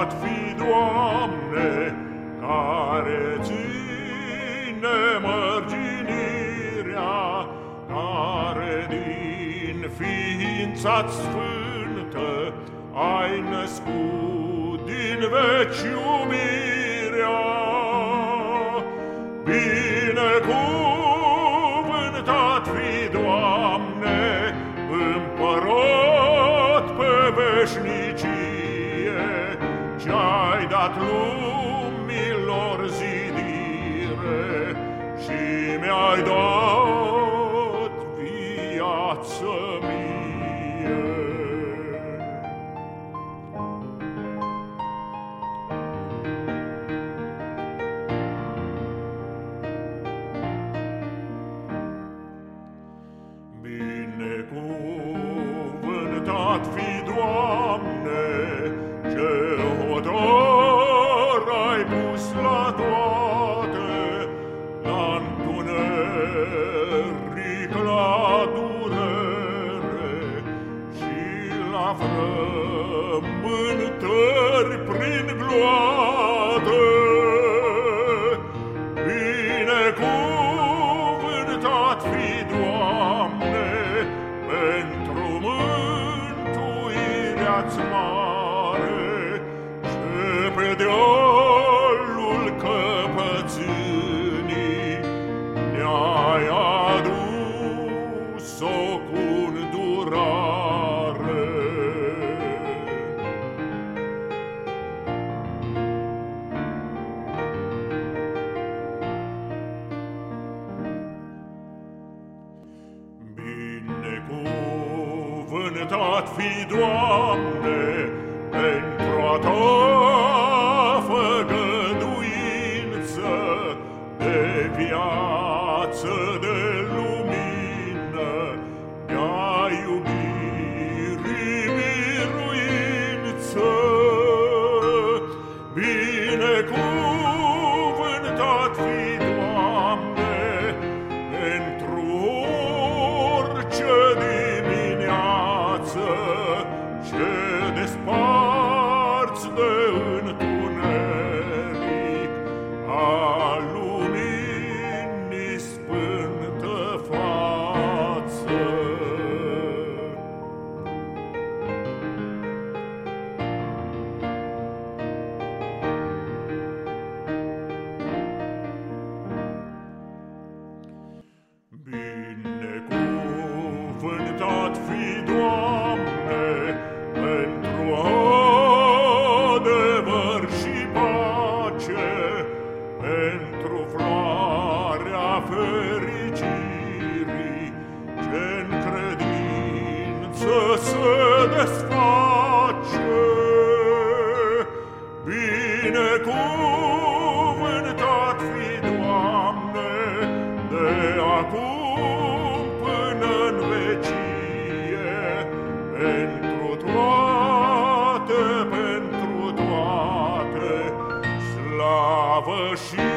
Lăudat fi, Doamne, care ține mărginirea, care din ființa sfântă ai născut din veci iubirea. Binecuvântat fi, Doamne, împărat pe veșnic, dat lumilor zidire și mi-ai dat viață mie. Binecuvântat fi, Doamne, frământări prin gloate. Binecuvântat fi, Doamne, pentru mântuirea-ți mare. Binecuvântat fi, Doamne, pentru a ta făgăduință de viață, de ce desparți de acum până în vecie, pentru toate, pentru toate, slavă și